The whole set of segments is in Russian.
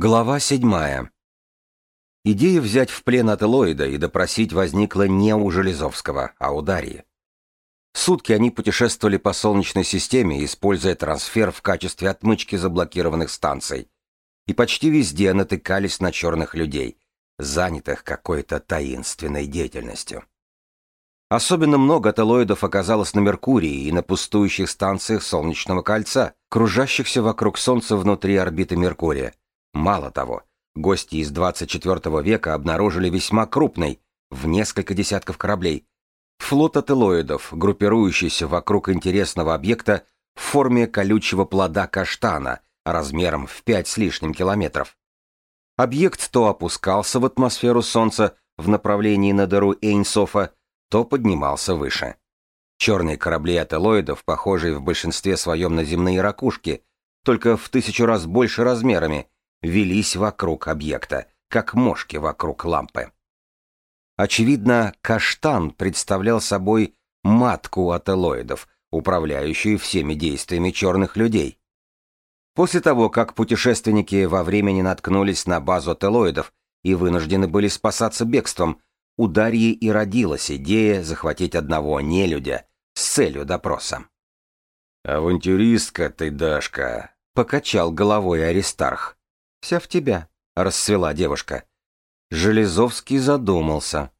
Глава седьмая. Идея взять в плен Ателоида и допросить возникла не у Железовского, а у Дарьи. Сутки они путешествовали по Солнечной системе, используя трансфер в качестве отмычки заблокированных станций, и почти везде натыкались на черных людей, занятых какой-то таинственной деятельностью. Особенно много ателоидов оказалось на Меркурии и на пустующих станциях Солнечного кольца, кружащихся вокруг Солнца внутри орбиты Меркурия. Мало того, гости из 24 века обнаружили весьма крупный, в несколько десятков кораблей, флот ателоидов, группирующийся вокруг интересного объекта в форме колючего плода каштана размером в 5 с лишним километров. Объект то опускался в атмосферу Солнца в направлении на дыру Эйнсофа, то поднимался выше. Черные корабли ателоидов, похожие в большинстве своем на земные ракушки, только в тысячу раз больше размерами, велись вокруг объекта, как мошки вокруг лампы. Очевидно, каштан представлял собой матку ателоидов, управляющую всеми действиями черных людей. После того, как путешественники во времени наткнулись на базу ателоидов и вынуждены были спасаться бегством, у Дарьи и родилась идея захватить одного нелюдя с целью допроса. «Авантюристка ты, Дашка!» — покачал головой Аристарх. «Вся в тебя», — расцвела девушка. Железовский задумался.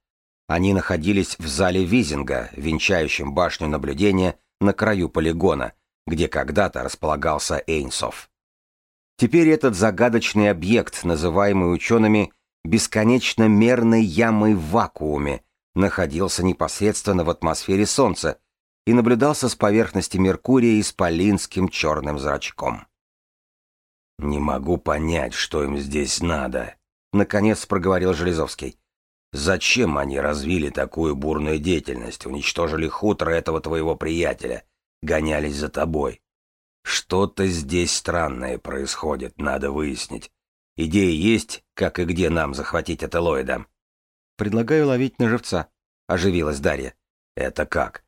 Они находились в зале Визинга, венчающем башню наблюдения на краю полигона, где когда-то располагался Эйнсов. Теперь этот загадочный объект, называемый учеными бесконечно мерной ямой в вакууме, находился непосредственно в атмосфере Солнца и наблюдался с поверхности Меркурия исполинским черным зрачком. «Не могу понять, что им здесь надо», — наконец проговорил Железовский. «Зачем они развили такую бурную деятельность, уничтожили хутор этого твоего приятеля, гонялись за тобой? Что-то здесь странное происходит, надо выяснить. Идеи есть, как и где нам захватить Ателоида. Предлагаю ловить на живца, оживилась Дарья. Это как?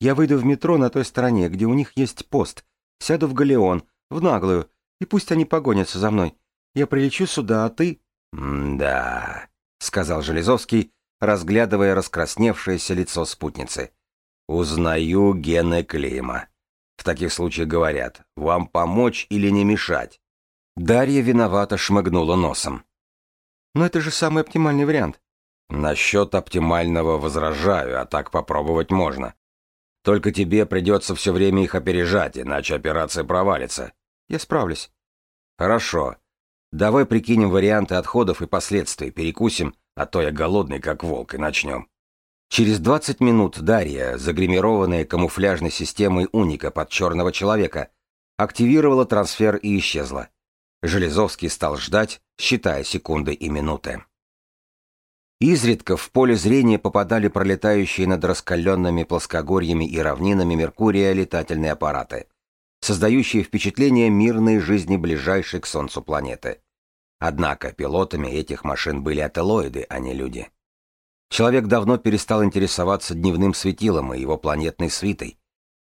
Я выйду в метро на той стороне, где у них есть пост, сяду в галеон, в наглую, и пусть они погонятся за мной. Я прилечу сюда, а ты... «Да», — сказал Железовский, разглядывая раскрасневшееся лицо спутницы. «Узнаю гены Клима. В таких случаях говорят, вам помочь или не мешать. Дарья виновато шмыгнула носом. «Но это же самый оптимальный вариант». «Насчет оптимального возражаю, а так попробовать можно. Только тебе придется все время их опережать, иначе операция провалится». «Я справлюсь». «Хорошо. Давай прикинем варианты отходов и последствий, перекусим, а то я голодный, как волк, и начнем». Через 20 минут Дарья, загримированная камуфляжной системой уника под черного человека, активировала трансфер и исчезла. Железовский стал ждать, считая секунды и минуты. Изредка в поле зрения попадали пролетающие над раскаленными плоскогорьями и равнинами Меркурия летательные аппараты, создающие впечатление мирной жизни ближайшей к Солнцу планеты. Однако пилотами этих машин были ателоиды, а не люди. Человек давно перестал интересоваться дневным светилом и его планетной свитой.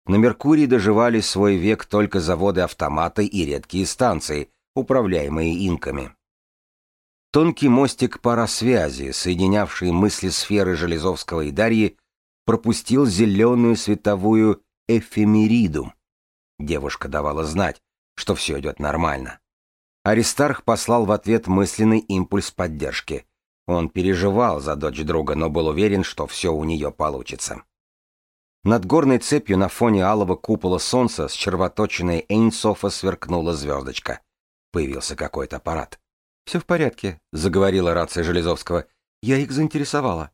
На Меркурии доживали свой век только заводы-автоматы и редкие станции – управляемые инками. Тонкий мостик парасвязи, соединявший мысли сферы Железовского и Дарьи, пропустил зеленую световую эфемериду. Девушка давала знать, что все идет нормально. Аристарх послал в ответ мысленный импульс поддержки. Он переживал за дочь друга, но был уверен, что все у нее получится. Над горной цепью на фоне алого купола солнца с червоточиной Эйнсофа сверкнула звездочка появился какой-то аппарат. «Все в порядке», — заговорила рация Железовского. «Я их заинтересовала».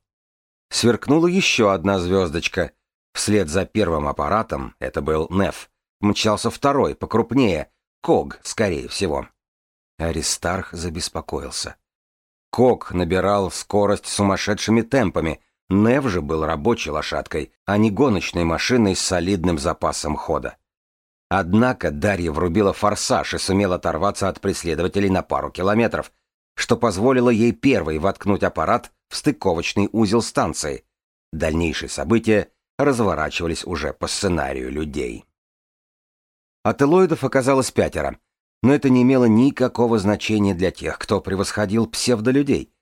Сверкнула еще одна звездочка. Вслед за первым аппаратом, это был НЕФ, мчался второй, покрупнее, КОГ, скорее всего. Аристарх забеспокоился. КОГ набирал скорость сумасшедшими темпами, НЕВ же был рабочей лошадкой, а не гоночной машиной с солидным запасом хода. Однако Дарья врубила форсаж и сумела оторваться от преследователей на пару километров, что позволило ей первой воткнуть аппарат в стыковочный узел станции. Дальнейшие события разворачивались уже по сценарию людей. Ателоидов оказалось пятеро. Но это не имело никакого значения для тех, кто превосходил псевдолюдей.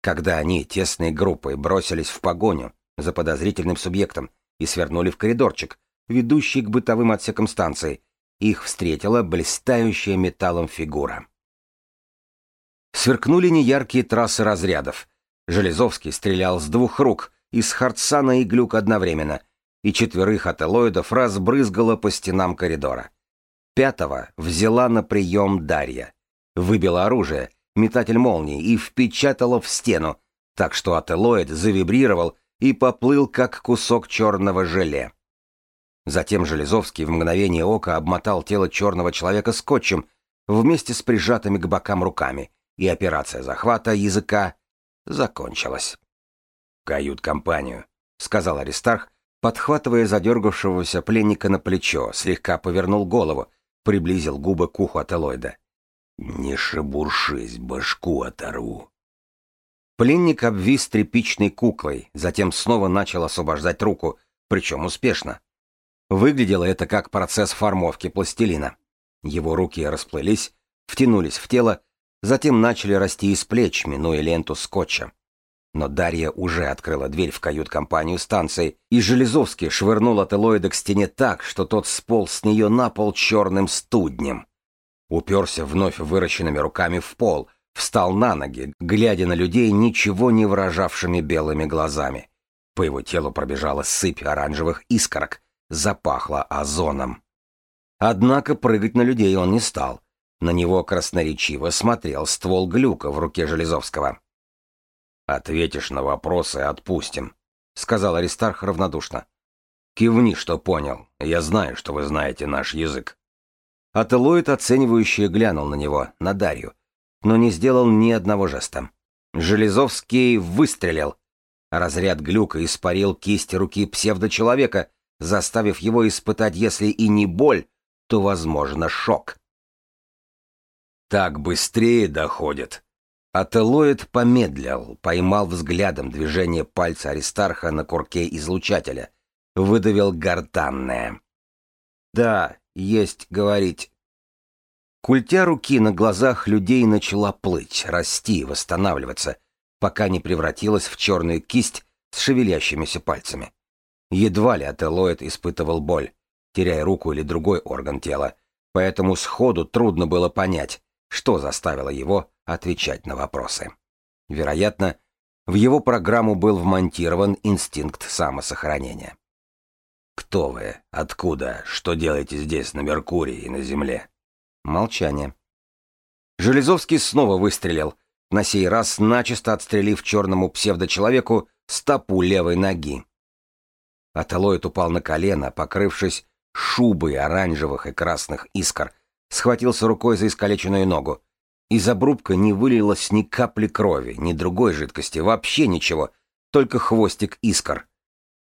Когда они тесной группой бросились в погоню за подозрительным субъектом и свернули в коридорчик, ведущий к бытовым отсекам станции, их встретила блистающая металлом фигура. Сверкнули неяркие трассы разрядов. Железовский стрелял с двух рук, из Хартсана и Глюк одновременно, и четверых ателоидов разбрызгало по стенам коридора. Пятого взяла на прием Дарья. Выбила оружие, метатель молнии, и впечатала в стену, так что ателоид завибрировал и поплыл, как кусок черного желе. Затем Железовский в мгновение ока обмотал тело черного человека скотчем вместе с прижатыми к бокам руками, и операция захвата языка закончилась. «Кают-компанию», — сказал Аристарх, подхватывая задергавшегося пленника на плечо, слегка повернул голову, приблизил губы к уху ателоида. «Не шебуршись, башку оторву». Пленник обвис тряпичной куклой, затем снова начал освобождать руку, причем успешно. Выглядело это как процесс формовки пластилина. Его руки расплылись, втянулись в тело, затем начали расти из плеч, минуя ленту скотча. Но Дарья уже открыла дверь в кают-компанию станции, и Железовский швырнул ателоида к стене так, что тот сполз с нее на пол черным студнем. Уперся вновь выращенными руками в пол, встал на ноги, глядя на людей ничего не выражавшими белыми глазами. По его телу пробежала сыпь оранжевых искорок, запахло озоном. Однако прыгать на людей он не стал. На него красноречиво смотрел ствол глюка в руке Железовского. «Ответишь на вопросы, отпустим», — сказал Аристарх равнодушно. «Кивни, что понял. Я знаю, что вы знаете наш язык». Ателоид оценивающе глянул на него, на Дарью, но не сделал ни одного жеста. Железовский выстрелил. Разряд глюка испарил кисть руки псевдочеловека, заставив его испытать, если и не боль, то, возможно, шок. «Так быстрее доходит», Ателоид помедлил, поймал взглядом движение пальца Аристарха на курке излучателя, выдавил гортанное. «Да, есть говорить». Культя руки на глазах людей начала плыть, расти, восстанавливаться, пока не превратилась в черную кисть с шевелящимися пальцами. Едва ли Ателоид испытывал боль, теряя руку или другой орган тела, поэтому сходу трудно было понять, что заставило его отвечать на вопросы. Вероятно, в его программу был вмонтирован инстинкт самосохранения. «Кто вы? Откуда? Что делаете здесь, на Меркурии и на Земле?» Молчание. Железовский снова выстрелил, на сей раз начисто отстрелив черному псевдочеловеку стопу левой ноги. Аталоид упал на колено, покрывшись шубой оранжевых и красных искр, схватился рукой за искалеченную ногу. Из обрубка не вылилось ни капли крови, ни другой жидкости, вообще ничего, только хвостик искр.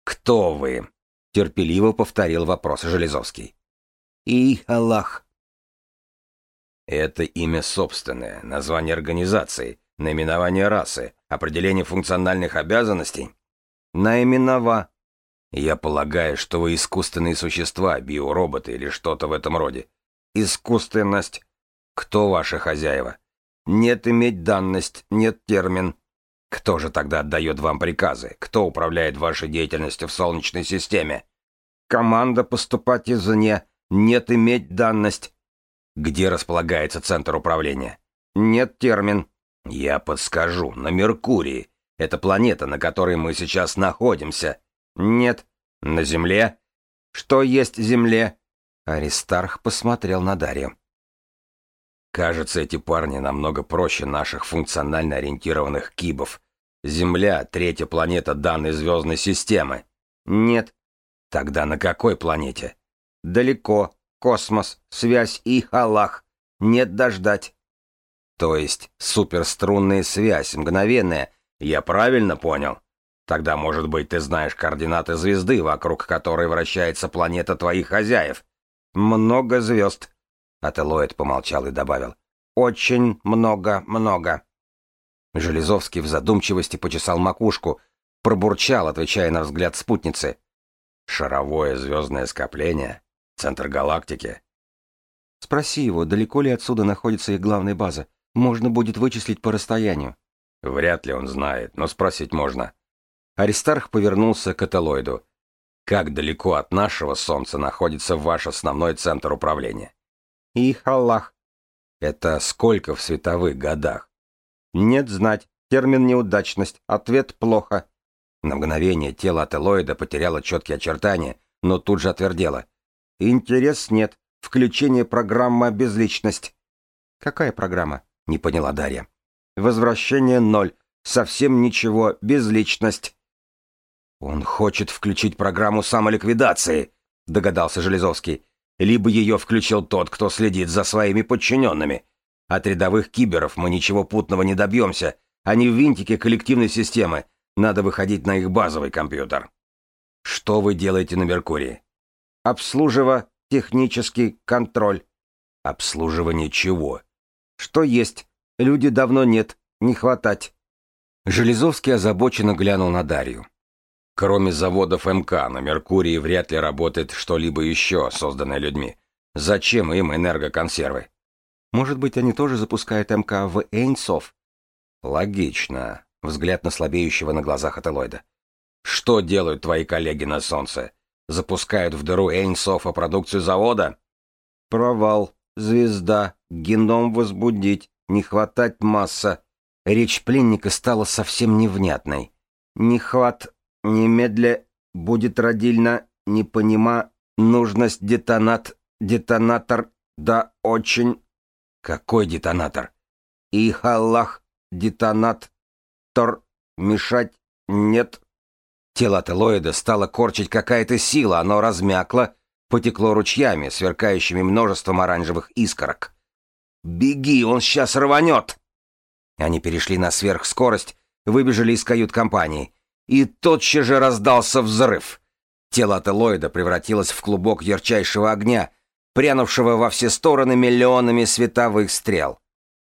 «Кто вы?» — терпеливо повторил вопрос Железовский. «И Аллах». Это имя собственное, название организации, наименование расы, определение функциональных обязанностей. Наименова. Я полагаю, что вы искусственные существа, биороботы или что-то в этом роде. Искусственность. Кто ваши хозяева? Нет иметь данность, нет термин. Кто же тогда отдает вам приказы? Кто управляет вашей деятельностью в Солнечной системе? Команда поступать извне, нет иметь данность. Где располагается центр управления? Нет термин. Я подскажу, на Меркурии. Это планета, на которой мы сейчас находимся. Нет. На Земле? Что есть Земле? Аристарх посмотрел на Дарью. Кажется, эти парни намного проще наших функционально ориентированных кибов. Земля — третья планета данной звездной системы. Нет. Тогда на какой планете? Далеко. Космос, связь и Аллах. Нет дождать. То есть суперструнная связь, мгновенная. Я правильно понял? Тогда, может быть, ты знаешь координаты звезды, вокруг которой вращается планета твоих хозяев. «Много звезд», — Ателоид помолчал и добавил. «Очень много-много». Железовский в задумчивости почесал макушку, пробурчал, отвечая на взгляд спутницы. «Шаровое звездное скопление? Центр галактики?» Спроси его, далеко ли отсюда находится их главная база. Можно будет вычислить по расстоянию. Вряд ли он знает, но спросить можно. Аристарх повернулся к Этелоиду. Как далеко от нашего Солнца находится ваш основной центр управления? Их Аллах. Это сколько в световых годах? Нет знать. Термин неудачность. Ответ плохо. На мгновение тело Ателоида потеряло четкие очертания, но тут же отвердело. Интерес нет. Включение программа безличность. Какая программа? Не поняла Дарья. Возвращение ноль. Совсем ничего. Безличность. Он хочет включить программу самоликвидации, догадался Железовский. Либо ее включил тот, кто следит за своими подчиненными. От рядовых киберов мы ничего путного не добьемся. Они в винтике коллективной системы. Надо выходить на их базовый компьютер. Что вы делаете на Меркурии? Обслужива технический контроль. Обслуживание чего? Что есть? Люди давно нет. Не хватать. Железовский озабоченно глянул на Дарью. Кроме заводов МК, на Меркурии вряд ли работает что-либо еще, созданное людьми. Зачем им энергоконсервы? Может быть, они тоже запускают МК в Эйнсов? Логично. Взгляд на слабеющего на глазах Ателоида. Что делают твои коллеги на Солнце? Запускают в дыру Эйнсофа продукцию завода? Провал. Звезда. Геном возбудить. Не хватать масса. Речь пленника стала совсем невнятной. Не хват... Немедля будет родильно, не понима, нужность детонат, детонатор, да очень. Какой детонатор? И халлах, детонат, тор, мешать нет. Тело Телоида стало корчить какая-то сила, оно размякло, потекло ручьями, сверкающими множеством оранжевых искорок. «Беги, он сейчас рванет!» Они перешли на сверхскорость, выбежали из кают-компании и тотчас же раздался взрыв. Тело Ателоида превратилось в клубок ярчайшего огня, прянувшего во все стороны миллионами световых стрел.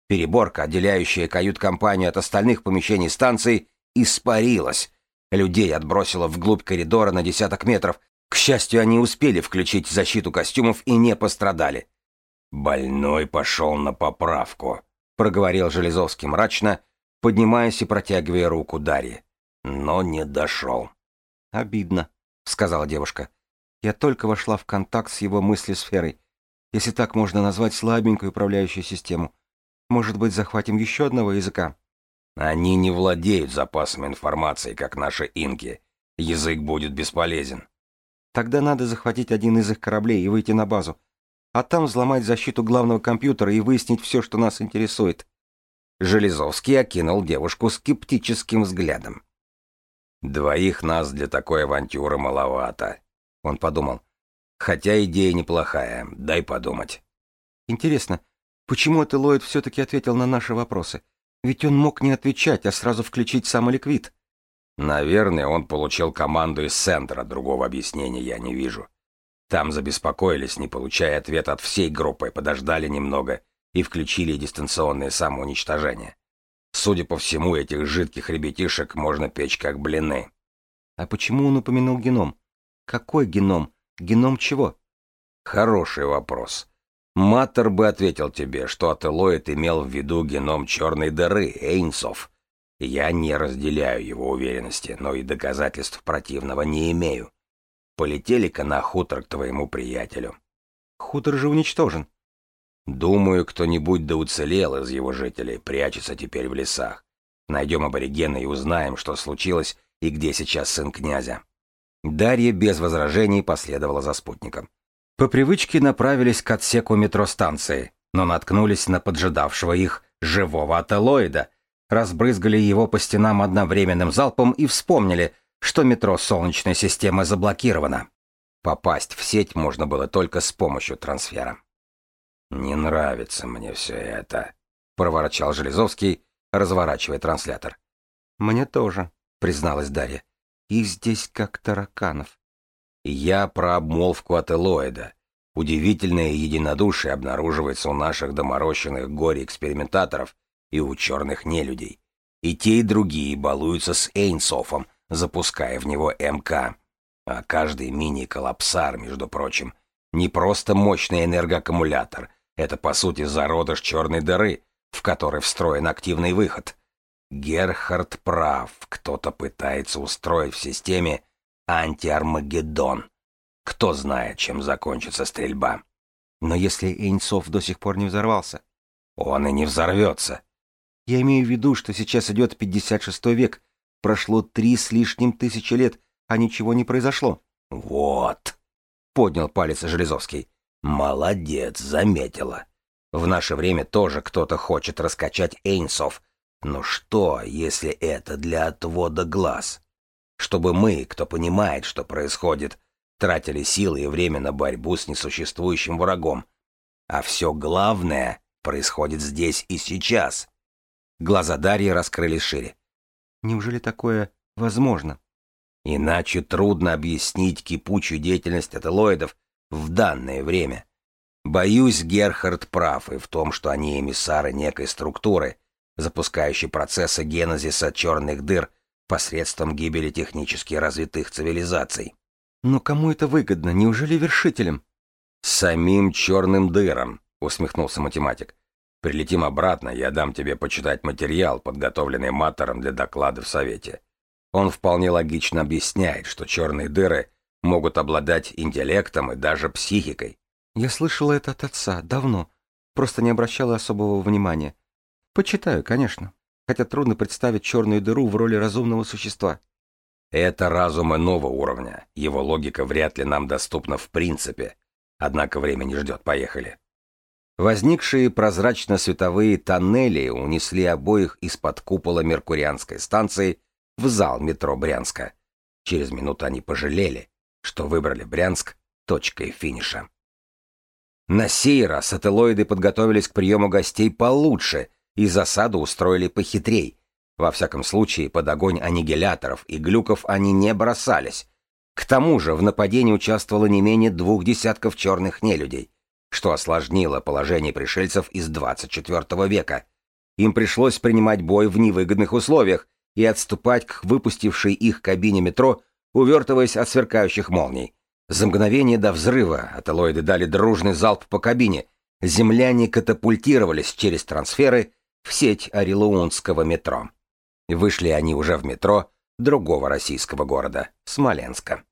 Переборка, отделяющая кают-компанию от остальных помещений станции, испарилась. Людей отбросило вглубь коридора на десяток метров. К счастью, они успели включить защиту костюмов и не пострадали. «Больной пошел на поправку», — проговорил Железовский мрачно, поднимаясь и протягивая руку Дарье но не дошел. «Обидно», — сказала девушка. «Я только вошла в контакт с его мыслесферой, если так можно назвать слабенькую управляющую систему. Может быть, захватим еще одного языка?» «Они не владеют запасами информации, как наши инки. Язык будет бесполезен». «Тогда надо захватить один из их кораблей и выйти на базу, а там взломать защиту главного компьютера и выяснить все, что нас интересует». Железовский окинул девушку скептическим взглядом. Двоих нас для такой авантюры маловато. Он подумал. Хотя идея неплохая, дай подумать. Интересно, почему это Ллойд все-таки ответил на наши вопросы? Ведь он мог не отвечать, а сразу включить самоликвид. Наверное, он получил команду из центра, другого объяснения я не вижу. Там забеспокоились, не получая ответа от всей группы, подождали немного и включили дистанционное самоуничтожение. Судя по всему, этих жидких ребятишек можно печь как блины. А почему он упомянул геном? Какой геном? Геном чего? Хороший вопрос. Маттер бы ответил тебе, что Ателоид имел в виду геном черной дыры, Эйнсов. Я не разделяю его уверенности, но и доказательств противного не имею. Полетели-ка на хутор к твоему приятелю. Хутор же уничтожен. Думаю, кто-нибудь да уцелел из его жителей, прячется теперь в лесах. Найдем аборигена и узнаем, что случилось и где сейчас сын князя. Дарья без возражений последовала за спутником. По привычке направились к отсеку метростанции, но наткнулись на поджидавшего их живого ателоида, разбрызгали его по стенам одновременным залпом и вспомнили, что метро Солнечной системы заблокировано. Попасть в сеть можно было только с помощью трансфера. «Не нравится мне все это», — проворчал Железовский, разворачивая транслятор. «Мне тоже», — призналась Дарья. «Их здесь как тараканов». «Я про обмолвку от Элоида. Удивительное единодушие обнаруживается у наших доморощенных горе-экспериментаторов и у черных нелюдей. И те, и другие балуются с Эйнсофом, запуская в него МК. А каждый мини-коллапсар, между прочим, не просто мощный энергоаккумулятор — Это, по сути, зародыш черной дыры, в которой встроен активный выход. Герхард прав, кто-то пытается устроить в системе антиармагеддон. Кто знает, чем закончится стрельба. Но если Эйнсов до сих пор не взорвался? Он и не взорвется. Я имею в виду, что сейчас идет 56 век. Прошло три с лишним тысячи лет, а ничего не произошло. Вот, поднял палец Железовский. Молодец, заметила. В наше время тоже кто-то хочет раскачать Эйнсов. Но что, если это для отвода глаз? Чтобы мы, кто понимает, что происходит, тратили силы и время на борьбу с несуществующим врагом. А все главное происходит здесь и сейчас. Глаза Дарьи раскрылись шире. Неужели такое возможно? Иначе трудно объяснить кипучую деятельность ателоидов в данное время. Боюсь, Герхард прав и в том, что они эмиссары некой структуры, запускающей процессы генезиса черных дыр посредством гибели технически развитых цивилизаций. Но кому это выгодно? Неужели вершителям? Самим черным дырам, усмехнулся математик. Прилетим обратно, я дам тебе почитать материал, подготовленный Маттером для доклада в Совете. Он вполне логично объясняет, что черные дыры могут обладать интеллектом и даже психикой. Я слышала это от отца, давно. Просто не обращала особого внимания. Почитаю, конечно. Хотя трудно представить черную дыру в роли разумного существа. Это разум иного уровня. Его логика вряд ли нам доступна в принципе. Однако время не ждет, поехали. Возникшие прозрачно-световые тоннели унесли обоих из-под купола Меркурианской станции в зал метро Брянска. Через минуту они пожалели, что выбрали Брянск точкой финиша. На сей раз ателоиды подготовились к приему гостей получше и засаду устроили похитрей. Во всяком случае, под огонь аннигиляторов и глюков они не бросались. К тому же в нападении участвовало не менее двух десятков черных нелюдей что осложнило положение пришельцев из 24 века. Им пришлось принимать бой в невыгодных условиях и отступать к выпустившей их кабине метро, увертываясь от сверкающих молний. За мгновение до взрыва ателоиды дали дружный залп по кабине. Земляне катапультировались через трансферы в сеть Орелуунского метро. Вышли они уже в метро другого российского города, Смоленска.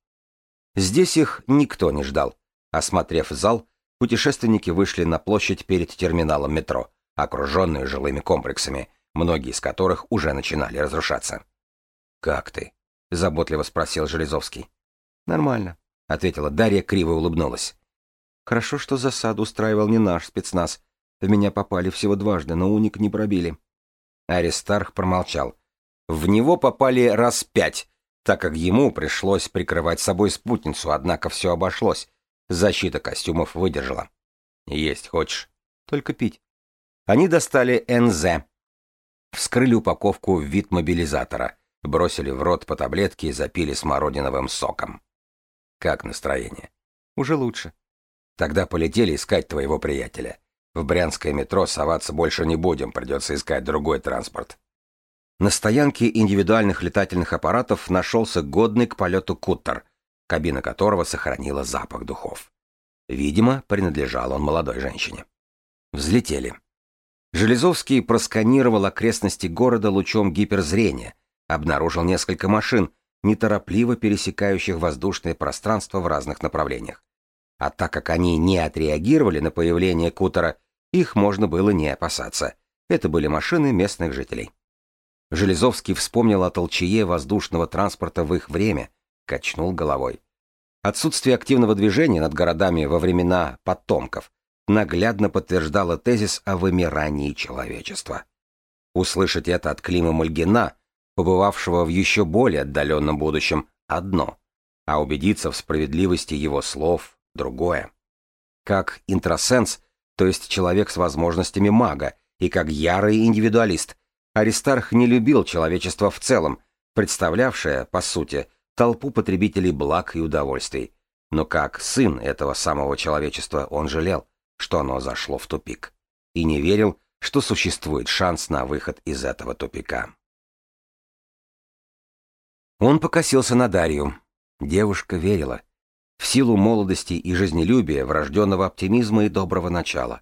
Здесь их никто не ждал. Осмотрев зал, путешественники вышли на площадь перед терминалом метро, окруженную жилыми комплексами, многие из которых уже начинали разрушаться. «Как ты?» — заботливо спросил Железовский. «Нормально», — ответила Дарья, криво улыбнулась. «Хорошо, что засаду устраивал не наш спецназ. В меня попали всего дважды, но уник не пробили». Аристарх промолчал. В него попали раз пять, так как ему пришлось прикрывать собой спутницу, однако все обошлось. Защита костюмов выдержала. Есть хочешь? Только пить. Они достали НЗ. Вскрыли упаковку в вид мобилизатора, бросили в рот по таблетке и запили смородиновым соком. Как настроение? Уже лучше. Тогда полетели искать твоего приятеля. В брянское метро соваться больше не будем, придется искать другой транспорт. На стоянке индивидуальных летательных аппаратов нашелся годный к полету куттер, кабина которого сохранила запах духов. Видимо, принадлежал он молодой женщине. Взлетели. Железовский просканировал окрестности города лучом гиперзрения, обнаружил несколько машин, неторопливо пересекающих воздушное пространство в разных направлениях. А так как они не отреагировали на появление кутера, их можно было не опасаться. Это были машины местных жителей. Железовский вспомнил о толчее воздушного транспорта в их время, качнул головой. Отсутствие активного движения над городами во времена потомков наглядно подтверждало тезис о вымирании человечества. Услышать это от Клима Мальгина, побывавшего в еще более отдаленном будущем, одно, а убедиться в справедливости его слов — другое. Как интросенс, то есть человек с возможностями мага, и как ярый индивидуалист, Аристарх не любил человечество в целом, представлявшее, по сути, толпу потребителей благ и удовольствий. Но как сын этого самого человечества он жалел, что оно зашло в тупик, и не верил, что существует шанс на выход из этого тупика. Он покосился на Дарью. Девушка верила. В силу молодости и жизнелюбия, врожденного оптимизма и доброго начала.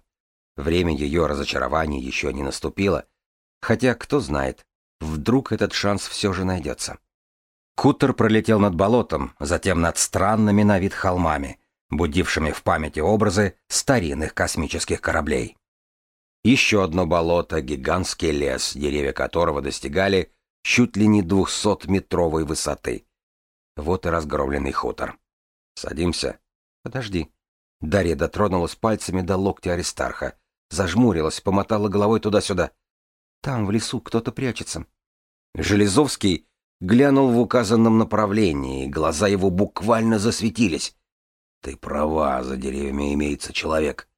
Время ее разочарования еще не наступило, хотя, кто знает, вдруг этот шанс все же найдется. Кутер пролетел над болотом, затем над странными на вид холмами, будившими в памяти образы старинных космических кораблей. Еще одно болото, гигантский лес, деревья которого достигали чуть ли не двухсотметровой высоты. Вот и разгромленный хутор. Садимся. Подожди. Дарья дотронулась пальцами до локтя Аристарха, зажмурилась, помотала головой туда-сюда. Там, в лесу, кто-то прячется. Железовский глянул в указанном направлении, глаза его буквально засветились. «Ты права, за деревьями имеется человек».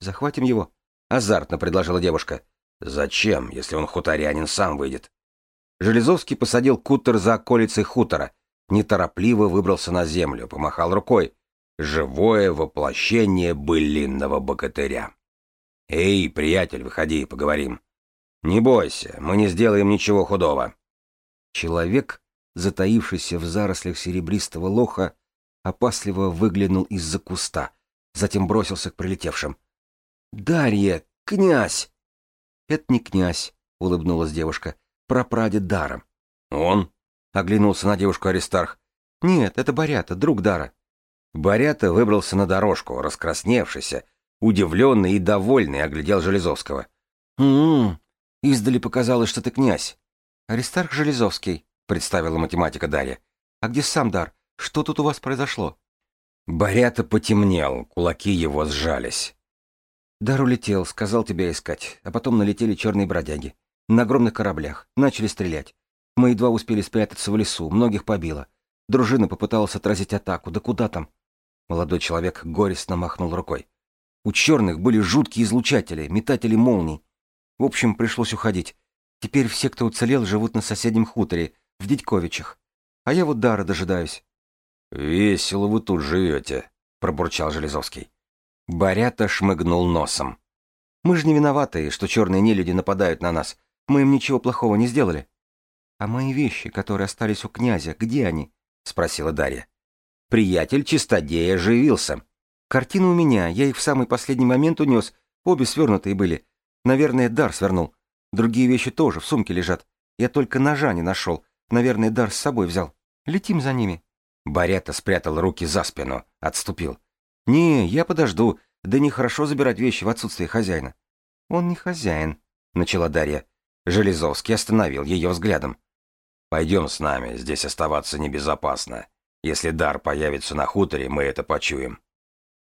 «Захватим его?» — азартно предложила девушка. «Зачем, если он хуторянин сам выйдет?» Железовский посадил кутер за околицей хутора, неторопливо выбрался на землю, помахал рукой. Живое воплощение былинного богатыря. «Эй, приятель, выходи, поговорим». «Не бойся, мы не сделаем ничего худого». Человек, затаившийся в зарослях серебристого лоха, опасливо выглянул из-за куста, затем бросился к прилетевшим. «Дарья! Князь!» «Это не князь», — улыбнулась девушка, — «прапрадед Даром». «Он?» — оглянулся на девушку Аристарх. «Нет, это Борята, друг Дара». Борята выбрался на дорожку, раскрасневшийся, удивленный и довольный, оглядел Железовского. «М-м-м, издали показалось, что ты князь». «Аристарх Железовский», — представила математика Дарья. «А где сам дар? Что тут у вас произошло?» Борята потемнел, кулаки его сжались. «Дар улетел, сказал тебя искать, а потом налетели черные бродяги. На огромных кораблях. Начали стрелять. Мы едва успели спрятаться в лесу, многих побило. Дружина попыталась отразить атаку, да куда там?» Молодой человек горестно махнул рукой. «У черных были жуткие излучатели, метатели молний. В общем, пришлось уходить. Теперь все, кто уцелел, живут на соседнем хуторе, в Дядьковичах. А я вот дара дожидаюсь. «Весело вы тут живете», — пробурчал Железовский. Борята шмыгнул носом. «Мы же не виноваты, что черные нелюди нападают на нас. Мы им ничего плохого не сделали». «А мои вещи, которые остались у князя, где они?» — спросила Дарья. Приятель чистодея оживился. «Картины у меня, я их в самый последний момент унес, обе свернутые были. Наверное, дар свернул. Другие вещи тоже в сумке лежат. Я только ножа не нашел. Наверное, дар с собой взял. Летим за ними. Барята спрятал руки за спину, отступил. «Не, я подожду. Да нехорошо забирать вещи в отсутствие хозяина». «Он не хозяин», — начала Дарья. Железовский остановил ее взглядом. «Пойдем с нами, здесь оставаться небезопасно. Если дар появится на хуторе, мы это почуем».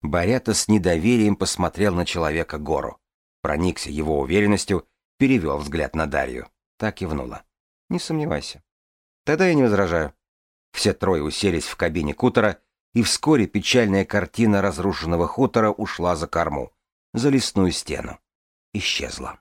Барята с недоверием посмотрел на человека гору. Проникся его уверенностью перевел взгляд на Дарью. Так кивнула. «Не сомневайся». «Тогда я не возражаю». Все трое уселись в кабине кутера, и вскоре печальная картина разрушенного хутора ушла за корму, за лесную стену. Исчезла.